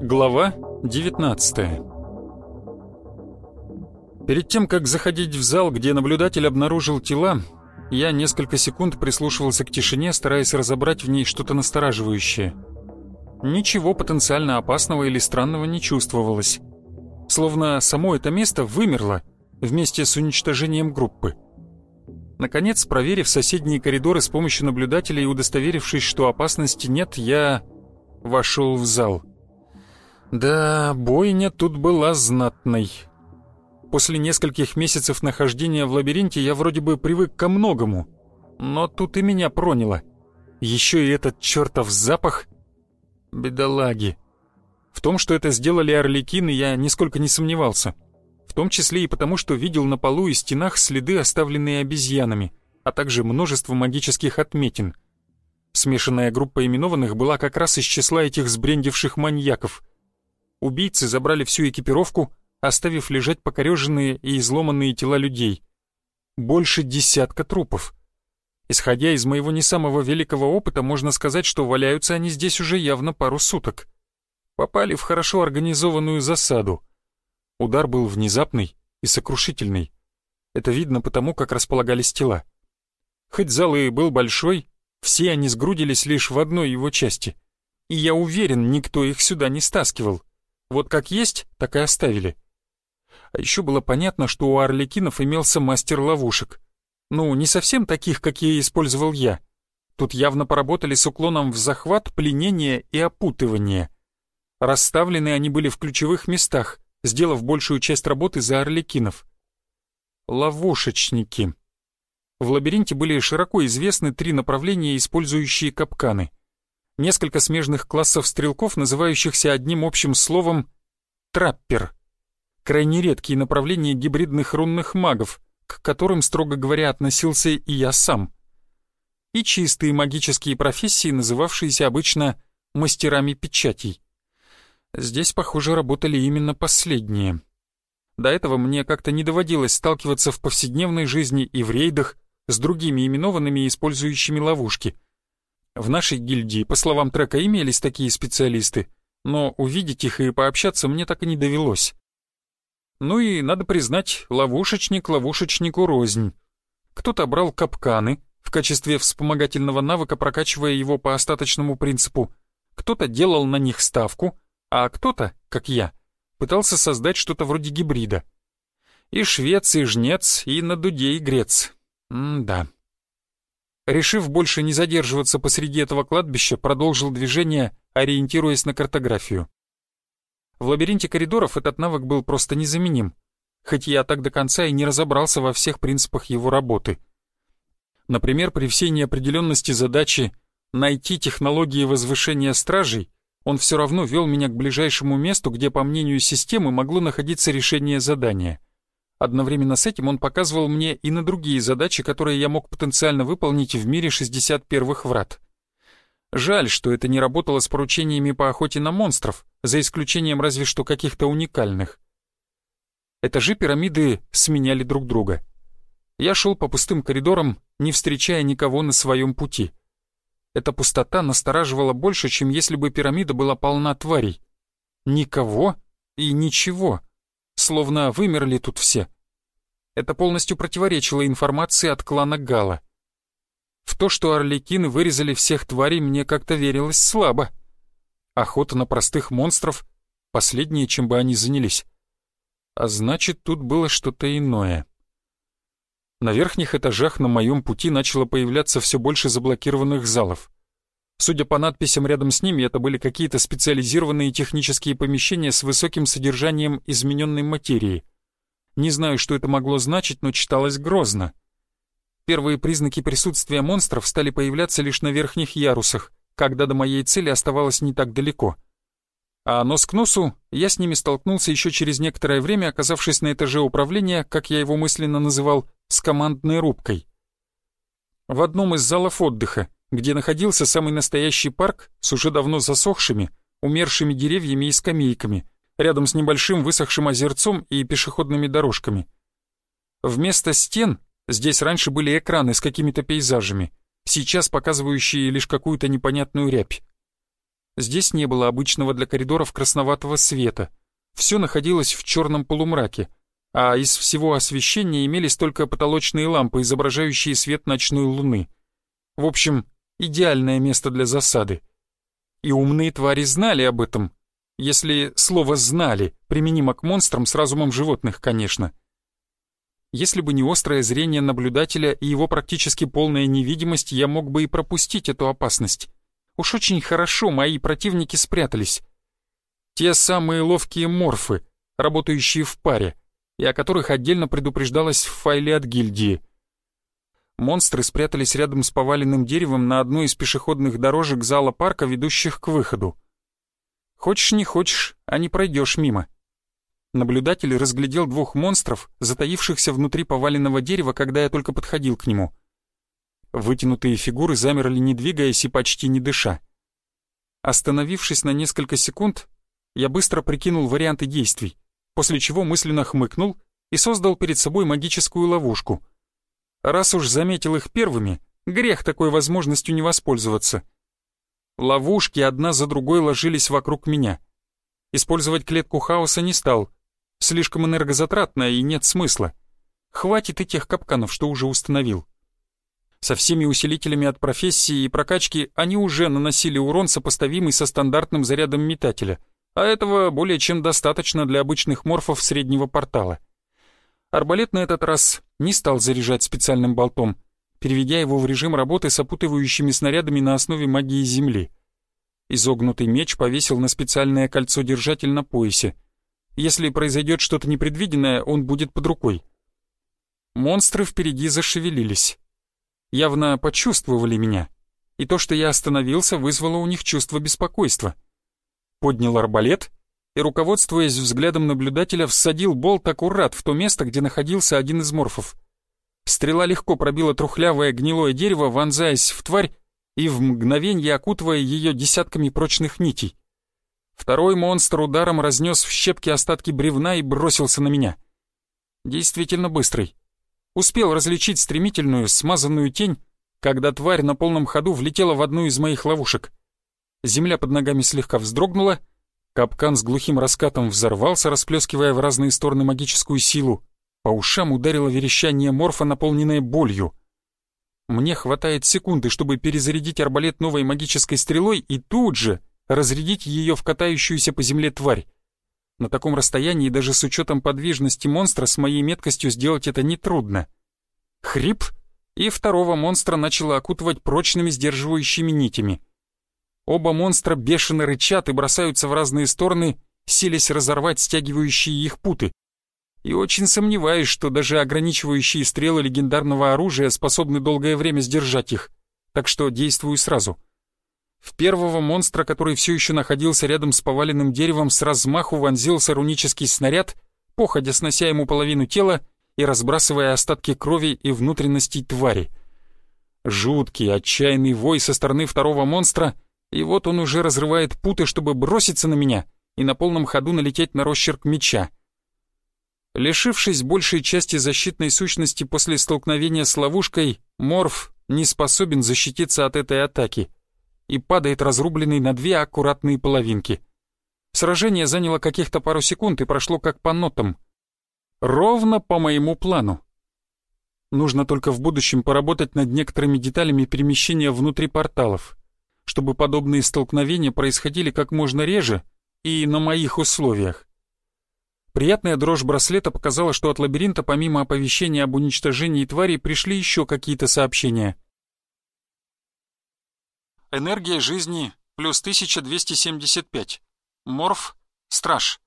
Глава 19 Перед тем, как заходить в зал, где наблюдатель обнаружил тела, я несколько секунд прислушивался к тишине, стараясь разобрать в ней что-то настораживающее. Ничего потенциально опасного или странного не чувствовалось. Словно само это место вымерло вместе с уничтожением группы. Наконец, проверив соседние коридоры с помощью наблюдателя и удостоверившись, что опасности нет, я вошел в зал. Да, бойня тут была знатной. После нескольких месяцев нахождения в лабиринте я вроде бы привык ко многому, но тут и меня проняло. Еще и этот чертов запах. Бедолаги. В том, что это сделали орликины, я нисколько не сомневался. В том числе и потому, что видел на полу и стенах следы, оставленные обезьянами, а также множество магических отметин. Смешанная группа именованных была как раз из числа этих сбрендивших маньяков — Убийцы забрали всю экипировку, оставив лежать покореженные и изломанные тела людей. Больше десятка трупов. Исходя из моего не самого великого опыта, можно сказать, что валяются они здесь уже явно пару суток. Попали в хорошо организованную засаду. Удар был внезапный и сокрушительный. Это видно потому, как располагались тела. Хоть зал и был большой, все они сгрудились лишь в одной его части. И я уверен, никто их сюда не стаскивал. Вот как есть, так и оставили. А еще было понятно, что у Орликинов имелся мастер ловушек. Ну, не совсем таких, какие использовал я. Тут явно поработали с уклоном в захват, пленение и опутывание. Расставлены они были в ключевых местах, сделав большую часть работы за Орликинов. Ловушечники. В лабиринте были широко известны три направления, использующие капканы несколько смежных классов стрелков, называющихся одним общим словом «траппер». Крайне редкие направления гибридных рунных магов, к которым, строго говоря, относился и я сам. И чистые магические профессии, называвшиеся обычно мастерами печатей. Здесь, похоже, работали именно последние. До этого мне как-то не доводилось сталкиваться в повседневной жизни и в рейдах с другими именованными, использующими ловушки — в нашей гильдии, по словам трека, имелись такие специалисты, но увидеть их и пообщаться мне так и не довелось. Ну и, надо признать, ловушечник ловушечнику рознь. Кто-то брал капканы, в качестве вспомогательного навыка прокачивая его по остаточному принципу, кто-то делал на них ставку, а кто-то, как я, пытался создать что-то вроде гибрида. И швец, и жнец, и на дуде и грец. М-да. Решив больше не задерживаться посреди этого кладбища, продолжил движение, ориентируясь на картографию. В лабиринте коридоров этот навык был просто незаменим, хоть я так до конца и не разобрался во всех принципах его работы. Например, при всей неопределенности задачи найти технологии возвышения стражей, он все равно вел меня к ближайшему месту, где, по мнению системы, могло находиться решение задания — Одновременно с этим он показывал мне и на другие задачи, которые я мог потенциально выполнить в мире 61-х врат. Жаль, что это не работало с поручениями по охоте на монстров, за исключением разве что каких-то уникальных. Этажи пирамиды сменяли друг друга. Я шел по пустым коридорам, не встречая никого на своем пути. Эта пустота настораживала больше, чем если бы пирамида была полна тварей. Никого и ничего словно вымерли тут все. Это полностью противоречило информации от клана Гала. В то, что орликины вырезали всех тварей, мне как-то верилось слабо. Охота на простых монстров — последнее, чем бы они занялись. А значит, тут было что-то иное. На верхних этажах на моем пути начало появляться все больше заблокированных залов. Судя по надписям рядом с ними, это были какие-то специализированные технические помещения с высоким содержанием измененной материи. Не знаю, что это могло значить, но читалось грозно. Первые признаки присутствия монстров стали появляться лишь на верхних ярусах, когда до моей цели оставалось не так далеко. А нос к носу я с ними столкнулся еще через некоторое время, оказавшись на этаже управления, как я его мысленно называл, с командной рубкой. В одном из залов отдыха, где находился самый настоящий парк с уже давно засохшими, умершими деревьями и скамейками, рядом с небольшим высохшим озерцом и пешеходными дорожками. Вместо стен здесь раньше были экраны с какими-то пейзажами, сейчас показывающие лишь какую-то непонятную рябь. Здесь не было обычного для коридоров красноватого света. Все находилось в черном полумраке, а из всего освещения имелись только потолочные лампы, изображающие свет ночной луны. В общем, идеальное место для засады. И умные твари знали об этом, если слово «знали» применимо к монстрам с разумом животных, конечно. Если бы не острое зрение наблюдателя и его практически полная невидимость, я мог бы и пропустить эту опасность. Уж очень хорошо мои противники спрятались. Те самые ловкие морфы, работающие в паре, и о которых отдельно предупреждалось в файле от гильдии. Монстры спрятались рядом с поваленным деревом на одной из пешеходных дорожек зала парка, ведущих к выходу. Хочешь не хочешь, а не пройдешь мимо. Наблюдатель разглядел двух монстров, затаившихся внутри поваленного дерева, когда я только подходил к нему. Вытянутые фигуры замерли, не двигаясь и почти не дыша. Остановившись на несколько секунд, я быстро прикинул варианты действий, после чего мысленно хмыкнул и создал перед собой магическую ловушку. Раз уж заметил их первыми, грех такой возможностью не воспользоваться. Ловушки одна за другой ложились вокруг меня. Использовать клетку хаоса не стал. Слишком энергозатратно и нет смысла. Хватит и тех капканов, что уже установил. Со всеми усилителями от профессии и прокачки они уже наносили урон, сопоставимый со стандартным зарядом метателя, а этого более чем достаточно для обычных морфов среднего портала. Арбалет на этот раз не стал заряжать специальным болтом, переведя его в режим работы с опутывающими снарядами на основе магии Земли. Изогнутый меч повесил на специальное кольцо-держатель на поясе. Если произойдет что-то непредвиденное, он будет под рукой. Монстры впереди зашевелились явно почувствовали меня, и то, что я остановился, вызвало у них чувство беспокойства. Поднял арбалет и, руководствуясь взглядом наблюдателя, всадил болт аккурат в то место, где находился один из морфов. Стрела легко пробила трухлявое гнилое дерево, вонзаясь в тварь и в мгновенье окутывая ее десятками прочных нитей. Второй монстр ударом разнес в щепки остатки бревна и бросился на меня. Действительно быстрый. Успел различить стремительную, смазанную тень, когда тварь на полном ходу влетела в одну из моих ловушек. Земля под ногами слегка вздрогнула, капкан с глухим раскатом взорвался, расплескивая в разные стороны магическую силу. По ушам ударило верещание морфа, наполненное болью. Мне хватает секунды, чтобы перезарядить арбалет новой магической стрелой и тут же разрядить ее в катающуюся по земле тварь. На таком расстоянии даже с учетом подвижности монстра с моей меткостью сделать это нетрудно. Хрип, и второго монстра начало окутывать прочными сдерживающими нитями. Оба монстра бешено рычат и бросаются в разные стороны, силясь разорвать стягивающие их путы. И очень сомневаюсь, что даже ограничивающие стрелы легендарного оружия способны долгое время сдержать их, так что действую сразу — в первого монстра, который все еще находился рядом с поваленным деревом, с размаху вонзился рунический снаряд, походя снося ему половину тела и разбрасывая остатки крови и внутренностей твари. Жуткий, отчаянный вой со стороны второго монстра, и вот он уже разрывает путы, чтобы броситься на меня и на полном ходу налететь на росчерк меча. Лишившись большей части защитной сущности после столкновения с ловушкой, Морф не способен защититься от этой атаки — и падает разрубленный на две аккуратные половинки. Сражение заняло каких-то пару секунд и прошло как по нотам. Ровно по моему плану. Нужно только в будущем поработать над некоторыми деталями перемещения внутри порталов, чтобы подобные столкновения происходили как можно реже и на моих условиях. Приятная дрожь браслета показала, что от лабиринта помимо оповещения об уничтожении тварей пришли еще какие-то сообщения — Энергия жизни плюс 1275. Морф Страж.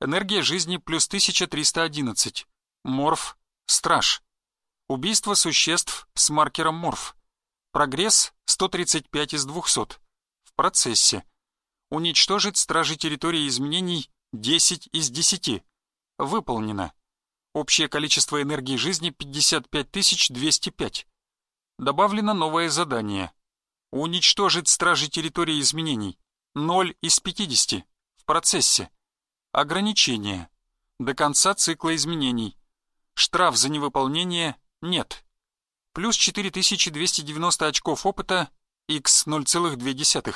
Энергия жизни плюс 1311. Морф Страж. Убийство существ с маркером Морф. Прогресс 135 из 200. В процессе. Уничтожить стражи территории изменений 10 из 10. Выполнено. Общее количество энергии жизни 55205. Добавлено новое задание. Уничтожить стражи территории изменений 0 из 50. В процессе. Ограничение. До конца цикла изменений. Штраф за невыполнение нет. Плюс 4290 очков опыта x 0,2.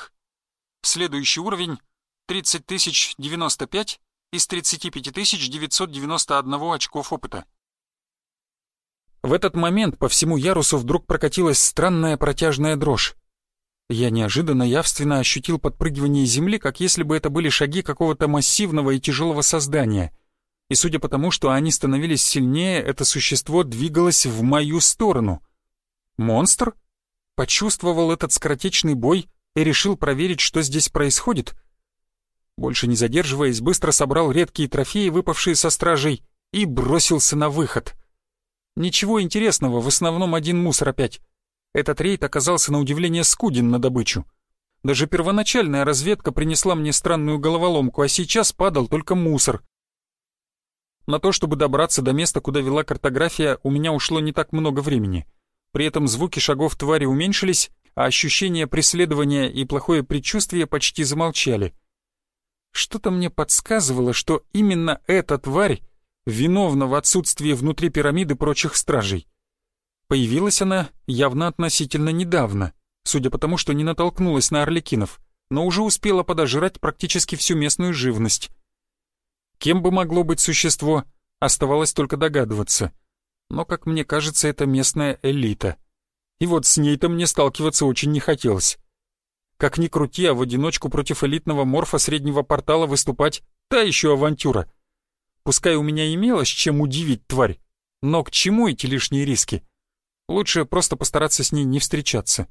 Следующий уровень 30095 из 35991 очков опыта. В этот момент по всему ярусу вдруг прокатилась странная протяжная дрожь. Я неожиданно явственно ощутил подпрыгивание земли, как если бы это были шаги какого-то массивного и тяжелого создания. И судя по тому, что они становились сильнее, это существо двигалось в мою сторону. Монстр? Почувствовал этот скоротечный бой и решил проверить, что здесь происходит? Больше не задерживаясь, быстро собрал редкие трофеи, выпавшие со стражей, и бросился на выход. Ничего интересного, в основном один мусор опять. Этот рейд оказался на удивление скуден на добычу. Даже первоначальная разведка принесла мне странную головоломку, а сейчас падал только мусор. На то, чтобы добраться до места, куда вела картография, у меня ушло не так много времени. При этом звуки шагов твари уменьшились, а ощущение преследования и плохое предчувствие почти замолчали. Что-то мне подсказывало, что именно эта тварь виновна в отсутствии внутри пирамиды прочих стражей. Появилась она явно относительно недавно, судя по тому, что не натолкнулась на орликинов, но уже успела подожрать практически всю местную живность. Кем бы могло быть существо, оставалось только догадываться. Но, как мне кажется, это местная элита. И вот с ней-то мне сталкиваться очень не хотелось. Как ни крути, а в одиночку против элитного морфа среднего портала выступать — та еще авантюра. Пускай у меня имелось чем удивить тварь, но к чему эти лишние риски? Лучше просто постараться с ней не встречаться.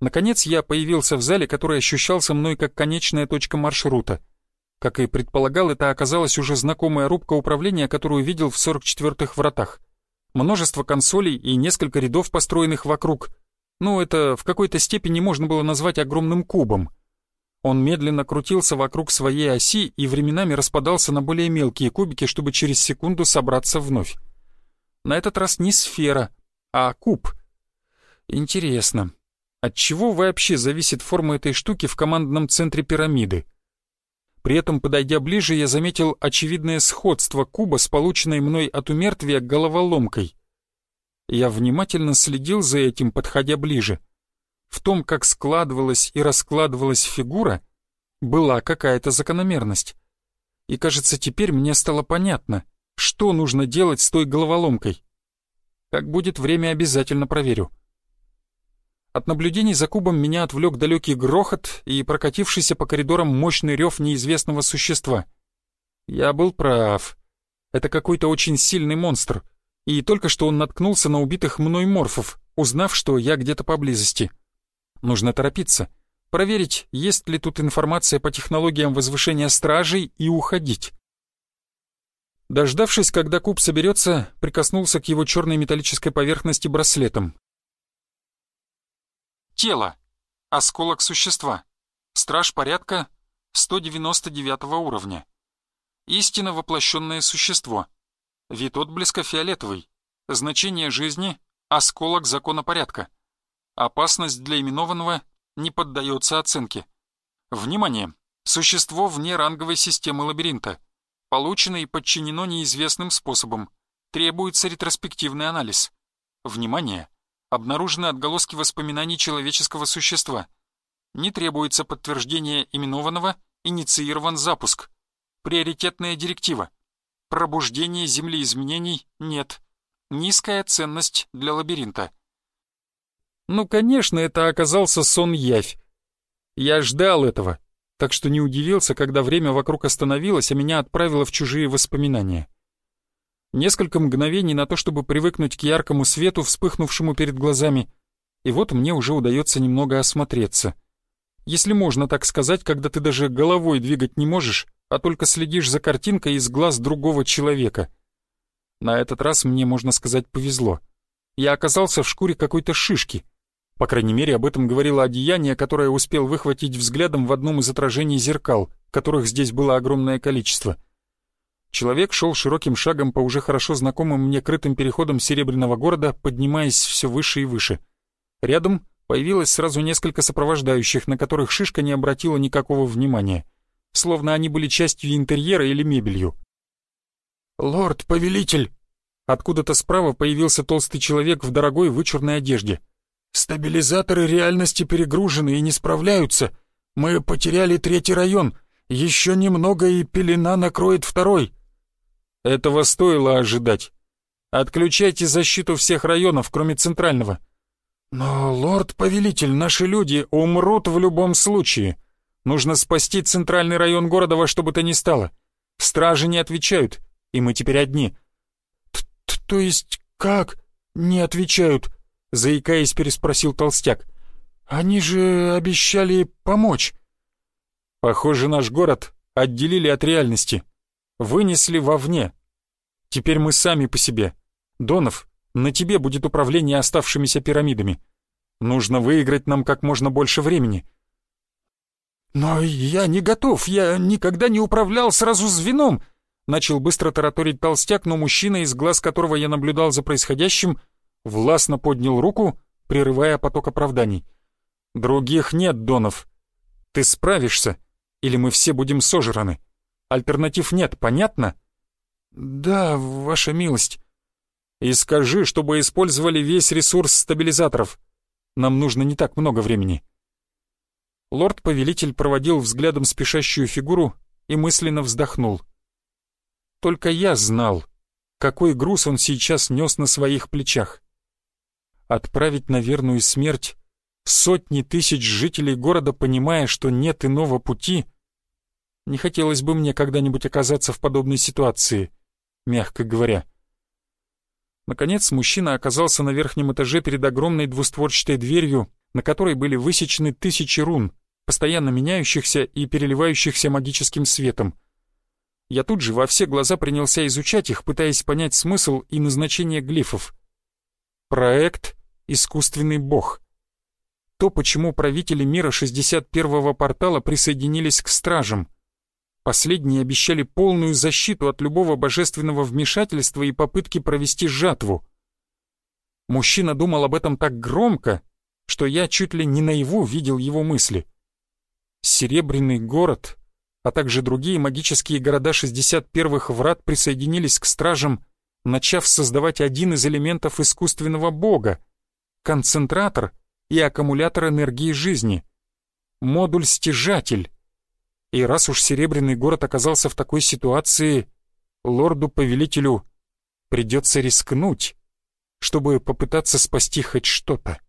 Наконец я появился в зале, который ощущался мной как конечная точка маршрута. Как и предполагал, это оказалась уже знакомая рубка управления, которую видел в 44-х вратах. Множество консолей и несколько рядов, построенных вокруг. Ну, это в какой-то степени можно было назвать огромным кубом. Он медленно крутился вокруг своей оси и временами распадался на более мелкие кубики, чтобы через секунду собраться вновь. На этот раз не сфера, а куб. Интересно, от чего вообще зависит форма этой штуки в командном центре пирамиды? При этом, подойдя ближе, я заметил очевидное сходство куба с полученной мной от умертвия головоломкой. Я внимательно следил за этим, подходя ближе. В том, как складывалась и раскладывалась фигура, была какая-то закономерность. И кажется, теперь мне стало понятно, что нужно делать с той головоломкой. Как будет время, обязательно проверю. От наблюдений за кубом меня отвлек далекий грохот и прокатившийся по коридорам мощный рев неизвестного существа. Я был прав. Это какой-то очень сильный монстр. И только что он наткнулся на убитых мной морфов, узнав, что я где-то поблизости. Нужно торопиться, проверить, есть ли тут информация по технологиям возвышения стражей и уходить. Дождавшись, когда куб соберется, прикоснулся к его черной металлической поверхности браслетом. Тело. Осколок существа. Страж порядка 199 уровня. Истинно воплощенное существо. Вид отблеска фиолетовый. Значение жизни — осколок закона порядка. Опасность для именованного не поддается оценке. Внимание! Существо вне ранговой системы лабиринта. Получено и подчинено неизвестным способом. Требуется ретроспективный анализ. Внимание! Обнаружены отголоски воспоминаний человеческого существа. Не требуется подтверждение именованного, инициирован запуск. Приоритетная директива. Пробуждение Земли изменений нет. Низкая ценность для лабиринта. Ну, конечно, это оказался сон-явь. Я ждал этого, так что не удивился, когда время вокруг остановилось, а меня отправило в чужие воспоминания. Несколько мгновений на то, чтобы привыкнуть к яркому свету, вспыхнувшему перед глазами, и вот мне уже удается немного осмотреться. Если можно так сказать, когда ты даже головой двигать не можешь, а только следишь за картинкой из глаз другого человека. На этот раз мне, можно сказать, повезло. Я оказался в шкуре какой-то шишки — По крайней мере, об этом говорило одеяние, которое успел выхватить взглядом в одном из отражений зеркал, которых здесь было огромное количество. Человек шел широким шагом по уже хорошо знакомым мне крытым переходам Серебряного города, поднимаясь все выше и выше. Рядом появилось сразу несколько сопровождающих, на которых Шишка не обратила никакого внимания, словно они были частью интерьера или мебелью. «Лорд-повелитель!» Откуда-то справа появился толстый человек в дорогой вычурной одежде — Стабилизаторы реальности перегружены и не справляются. Мы потеряли третий район. Еще немного, и пелена накроет второй. Этого стоило ожидать. Отключайте защиту всех районов, кроме центрального. Но, лорд-повелитель, наши люди умрут в любом случае. Нужно спасти центральный район города во что бы то ни стало. Стражи не отвечают, и мы теперь одни. Т -т То есть как не отвечают? Заикаясь, переспросил толстяк. «Они же обещали помочь». «Похоже, наш город отделили от реальности, вынесли вовне. Теперь мы сами по себе. Донов, на тебе будет управление оставшимися пирамидами. Нужно выиграть нам как можно больше времени». «Но я не готов, я никогда не управлял сразу звеном», начал быстро тараторить толстяк, но мужчина, из глаз которого я наблюдал за происходящим, властно поднял руку, прерывая поток оправданий. «Других нет, Донов. Ты справишься, или мы все будем сожраны. Альтернатив нет, понятно?» «Да, ваша милость». «И скажи, чтобы использовали весь ресурс стабилизаторов. Нам нужно не так много времени». Лорд-повелитель проводил взглядом спешащую фигуру и мысленно вздохнул. Только я знал, какой груз он сейчас нес на своих плечах отправить на верную смерть сотни тысяч жителей города, понимая, что нет иного пути? Не хотелось бы мне когда-нибудь оказаться в подобной ситуации, мягко говоря. Наконец, мужчина оказался на верхнем этаже перед огромной двустворчатой дверью, на которой были высечены тысячи рун, постоянно меняющихся и переливающихся магическим светом. Я тут же во все глаза принялся изучать их, пытаясь понять смысл и назначение глифов. Проект «Искусственный бог». То, почему правители мира 61-го портала присоединились к стражам. Последние обещали полную защиту от любого божественного вмешательства и попытки провести жатву. Мужчина думал об этом так громко, что я чуть ли не наяву видел его мысли. Серебряный город, а также другие магические города 61-х врат присоединились к стражам начав создавать один из элементов искусственного бога — концентратор и аккумулятор энергии жизни, модуль-стяжатель. И раз уж Серебряный город оказался в такой ситуации, лорду-повелителю придется рискнуть, чтобы попытаться спасти хоть что-то.